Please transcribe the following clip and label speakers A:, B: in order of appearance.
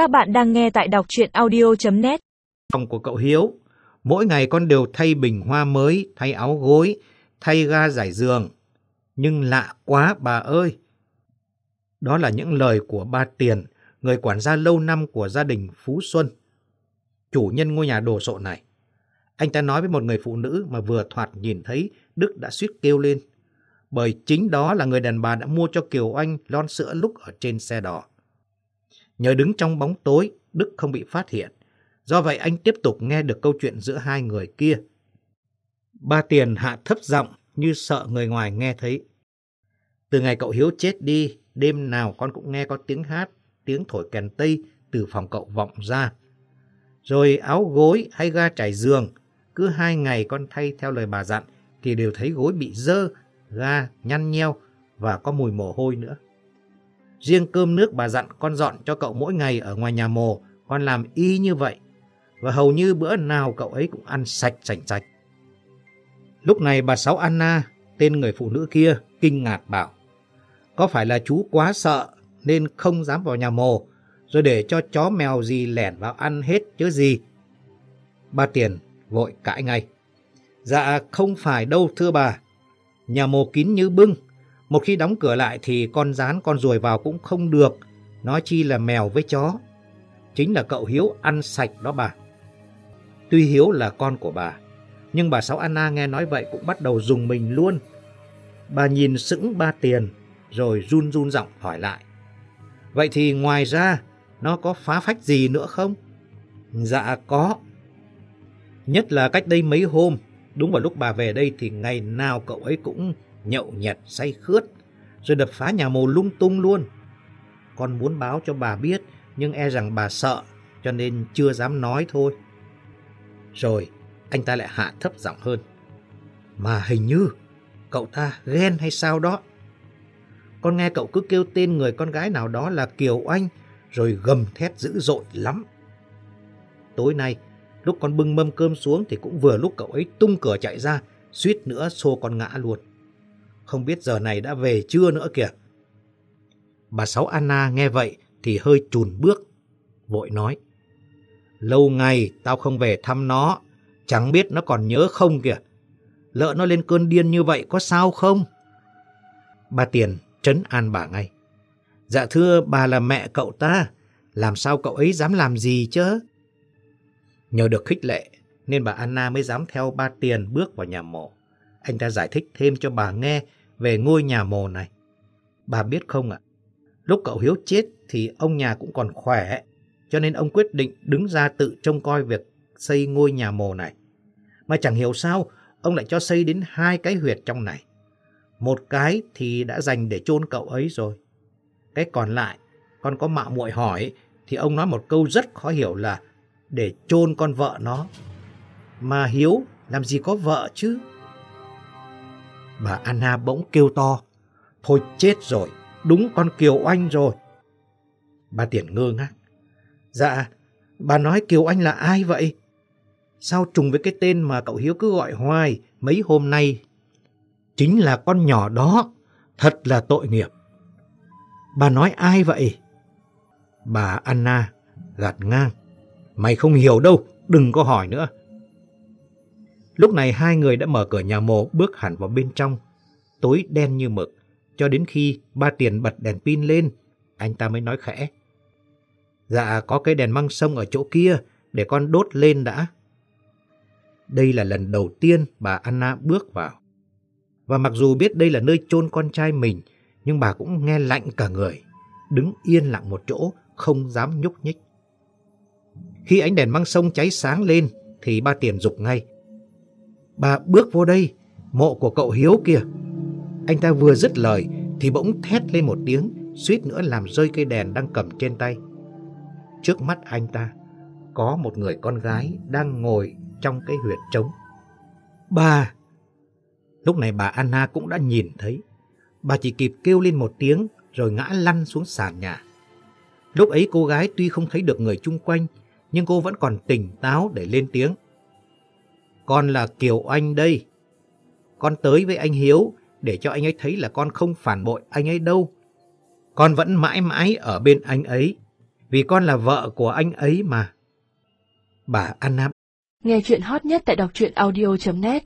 A: Các bạn đang nghe tại đọc chuyện audio.net
B: Phòng của cậu Hiếu, mỗi ngày con đều thay bình hoa mới, thay áo gối, thay ga giải giường. Nhưng lạ quá bà ơi! Đó là những lời của ba Tiền, người quản gia lâu năm của gia đình Phú Xuân, chủ nhân ngôi nhà đồ sộ này. Anh ta nói với một người phụ nữ mà vừa thoạt nhìn thấy Đức đã suýt kêu lên. Bởi chính đó là người đàn bà đã mua cho Kiều Anh lon sữa lúc ở trên xe đỏ. Nhờ đứng trong bóng tối, Đức không bị phát hiện. Do vậy anh tiếp tục nghe được câu chuyện giữa hai người kia. Ba Tiền hạ thấp giọng như sợ người ngoài nghe thấy. Từ ngày cậu Hiếu chết đi, đêm nào con cũng nghe có tiếng hát, tiếng thổi kèn tây từ phòng cậu vọng ra. Rồi áo gối hay ga trải giường, cứ hai ngày con thay theo lời bà dặn thì đều thấy gối bị dơ, ga nhăn nheo và có mùi mồ hôi nữa. Riêng cơm nước bà dặn con dọn cho cậu mỗi ngày ở ngoài nhà mồ, con làm y như vậy. Và hầu như bữa nào cậu ấy cũng ăn sạch sạch sạch. Lúc này bà Sáu Anna, tên người phụ nữ kia, kinh ngạc bảo. Có phải là chú quá sợ nên không dám vào nhà mồ, rồi để cho chó mèo gì lẻn vào ăn hết chứ gì? Bà Tiền vội cãi ngay. Dạ không phải đâu thưa bà. Nhà mồ kín như bưng, một khi đóng cửa lại thì con rán con ruồi vào cũng không được, nói chi là mèo với chó. Chính là cậu Hiếu ăn sạch đó bà. Tuy Hiếu là con của bà, nhưng bà Sáu Anna nghe nói vậy cũng bắt đầu dùng mình luôn. Bà nhìn sững ba tiền, rồi run run giọng hỏi lại. Vậy thì ngoài ra, nó có phá phách gì nữa không? Dạ có. Nhất là cách đây mấy hôm, đúng vào lúc bà về đây thì ngày nào cậu ấy cũng nhậu nhẹt say khướt, rồi đập phá nhà mồ lung tung luôn. Con muốn báo cho bà biết, nhưng e rằng bà sợ, cho nên chưa dám nói thôi. Rồi, anh ta lại hạ thấp giọng hơn. Mà hình như, cậu ta ghen hay sao đó. Con nghe cậu cứ kêu tên người con gái nào đó là Kiều Anh, rồi gầm thét dữ dội lắm. Tối nay, lúc con bưng mâm cơm xuống thì cũng vừa lúc cậu ấy tung cửa chạy ra, suýt nữa xô con ngã luôn không biết giờ này đã về chưa nữa kìa. Bà Sáu Anna nghe vậy thì hơi chùn bước, vội nói. Lâu ngày tao không về thăm nó, chẳng biết nó còn nhớ không kìa. Lỡ nó lên cơn điên như vậy có sao không? Bà Tiền trấn an bà ngay. Dạ thưa bà là mẹ cậu ta, làm sao cậu ấy dám làm gì chứ? Nhờ được khích lệ nên bà Anna mới dám theo ba Tiền bước vào nhà mộ. Anh ta giải thích thêm cho bà nghe về ngôi nhà mồ này. Bà biết không ạ, lúc cậu Hiếu chết thì ông nhà cũng còn khỏe, cho nên ông quyết định đứng ra tự trông coi việc xây ngôi nhà mồ này. Mà chẳng hiểu sao, ông lại cho xây đến hai cái huyệt trong này. Một cái thì đã dành để chôn cậu ấy rồi. Cái còn lại, con có mạo muội hỏi, thì ông nói một câu rất khó hiểu là để chôn con vợ nó. Mà Hiếu làm gì có vợ chứ? Bà Anna bỗng kêu to. Thôi chết rồi, đúng con Kiều Anh rồi. Bà Tiền ngơ ngác. Dạ, bà nói Kiều Anh là ai vậy? Sao trùng với cái tên mà cậu Hiếu cứ gọi hoài mấy hôm nay? Chính là con nhỏ đó, thật là tội nghiệp. Bà nói ai vậy? Bà Anna gạt ngang. Mày không hiểu đâu, đừng có hỏi nữa. Lúc này hai người đã mở cửa nhà mồ bước hẳn vào bên trong. Tối đen như mực, cho đến khi ba tiền bật đèn pin lên, anh ta mới nói khẽ. Dạ, có cái đèn măng sông ở chỗ kia, để con đốt lên đã. Đây là lần đầu tiên bà Anna bước vào. Và mặc dù biết đây là nơi chôn con trai mình, nhưng bà cũng nghe lạnh cả người, đứng yên lặng một chỗ, không dám nhúc nhích. Khi ánh đèn măng sông cháy sáng lên, thì ba tiền dục ngay. Bà bước vô đây, mộ của cậu Hiếu kìa. Anh ta vừa dứt lời thì bỗng thét lên một tiếng, suýt nữa làm rơi cây đèn đang cầm trên tay. Trước mắt anh ta có một người con gái đang ngồi trong cái huyệt trống. Bà! Lúc này bà Anna cũng đã nhìn thấy. Bà chỉ kịp kêu lên một tiếng rồi ngã lăn xuống sàn nhà. Lúc ấy cô gái tuy không thấy được người chung quanh, nhưng cô vẫn còn tỉnh táo để lên tiếng. Con là Kiều Anh đây. Con tới với anh Hiếu để cho anh ấy thấy là con không phản bội anh ấy đâu. Con vẫn mãi mãi ở bên anh ấy. vì con là vợ của anh ấy mà. Bà Anna
C: Nghe chuyện hot nhất tại đọc truyện audio.net